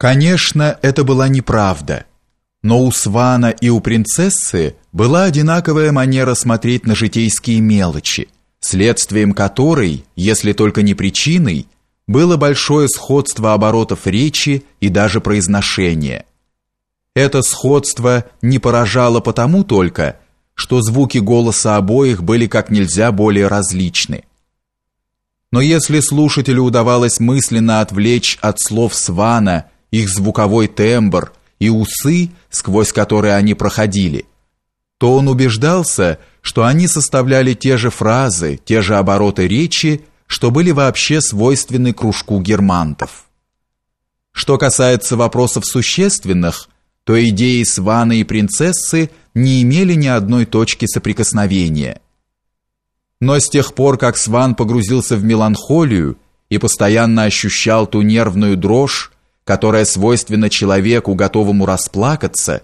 Конечно, это была неправда, но у Свана и у принцессы была одинаковая манера смотреть на житейские мелочи, следствием которой, если только не причиной, было большое сходство оборотов речи и даже произношения. Это сходство не поражало потому только, что звуки голоса обоих были как нельзя более различны. Но если слушателю удавалось мысленно отвлечь от слов Свана их звуковой тембр и усы, сквозь которые они проходили, то он убеждался, что они составляли те же фразы, те же обороты речи, что были вообще свойственны кружку германтов. Что касается вопросов существенных, то идеи Свана и принцессы не имели ни одной точки соприкосновения. Но с тех пор, как Сван погрузился в меланхолию и постоянно ощущал ту нервную дрожь, которая свойственна человеку, готовому расплакаться,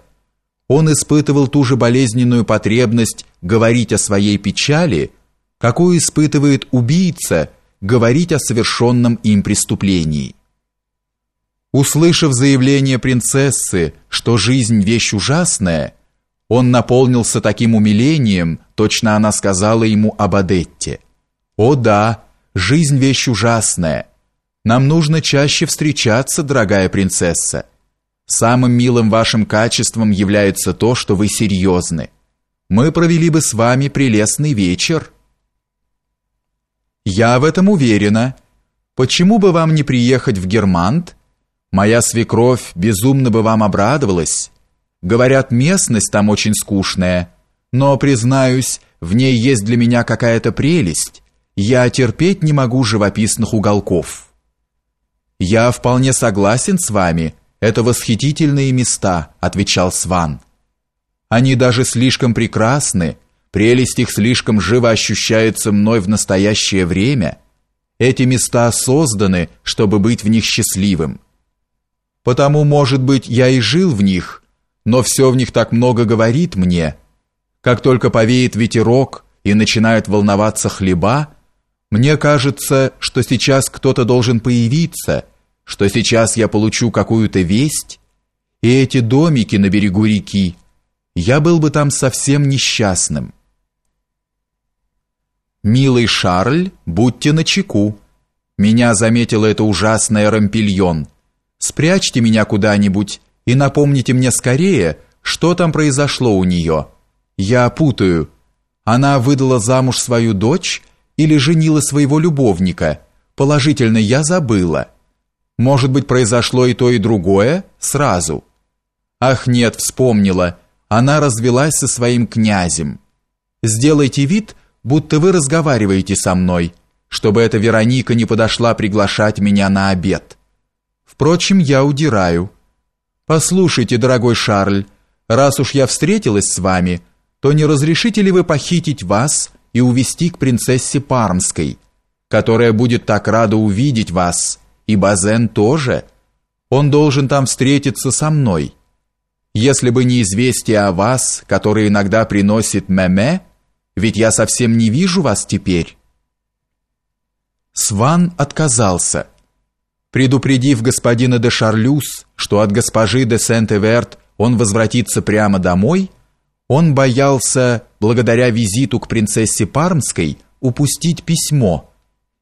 он испытывал ту же болезненную потребность говорить о своей печали, какую испытывает убийца говорить о совершенном им преступлении. Услышав заявление принцессы, что жизнь вещь ужасная, он наполнился таким умилением, точно она сказала ему об Адетте. «О да, жизнь вещь ужасная, нам нужно чаще встречаться, дорогая принцесса. Самым милым вашим качеством является то, что вы серьезны. Мы провели бы с вами прелестный вечер. Я в этом уверена. Почему бы вам не приехать в Германт? Моя свекровь безумно бы вам обрадовалась. Говорят, местность там очень скучная, но, признаюсь, в ней есть для меня какая-то прелесть. Я терпеть не могу живописных уголков». Я вполне согласен с вами. Это восхитительные места, отвечал Сван. Они даже слишком прекрасны, прелесть их слишком живо ощущается мной в настоящее время. Эти места созданы, чтобы быть в них счастливым. Потому, может быть, я и жил в них, но все в них так много говорит мне. Как только повеет ветерок и начинают волноваться хлеба, мне кажется, что сейчас кто-то должен появиться, что сейчас я получу какую-то весть, и эти домики на берегу реки, я был бы там совсем несчастным. Милый Шарль, будьте начеку. Меня заметила эта ужасная рампильон. Спрячьте меня куда-нибудь и напомните мне скорее, что там произошло у нее. Я путаю. Она выдала замуж свою дочь или женила своего любовника. Положительно я забыла. Может быть, произошло и то, и другое сразу. Ах, нет, вспомнила. Она развелась со своим князем. Сделайте вид, будто вы разговариваете со мной, чтобы эта Вероника не подошла приглашать меня на обед. Впрочем, я удираю. Послушайте, дорогой Шарль, раз уж я встретилась с вами, то не разрешите ли вы похитить вас и увести к принцессе Пармской, которая будет так рада увидеть вас, и Базен тоже. Он должен там встретиться со мной. Если бы не известие о вас, которое иногда приносит Меме, ведь я совсем не вижу вас теперь. Сван отказался. Предупредив господина де Шарлюс, что от госпожи де Сент-Эверт он возвратится прямо домой, он боялся, благодаря визиту к принцессе Пармской, упустить письмо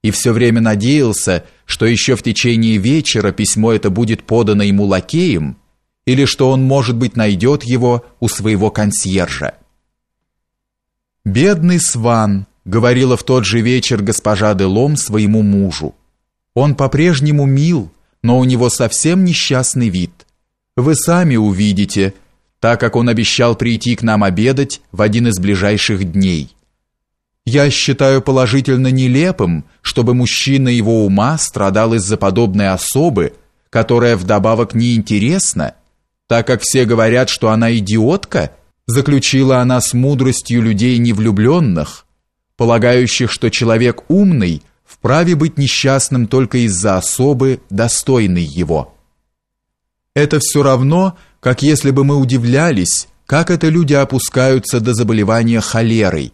и все время надеялся, что еще в течение вечера письмо это будет подано ему лакеем или что он, может быть, найдет его у своего консьержа. «Бедный Сван», — говорила в тот же вечер госпожа Делом своему мужу. «Он по-прежнему мил, но у него совсем несчастный вид. Вы сами увидите, — так как он обещал прийти к нам обедать в один из ближайших дней. Я считаю положительно нелепым, чтобы мужчина его ума страдал из-за подобной особы, которая вдобавок неинтересна, так как все говорят, что она идиотка, заключила она с мудростью людей невлюбленных, полагающих, что человек умный вправе быть несчастным только из-за особы, достойной его. Это все равно, как если бы мы удивлялись, как это люди опускаются до заболевания холерой,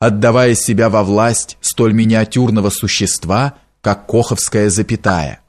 отдавая себя во власть столь миниатюрного существа, как коховская запятая.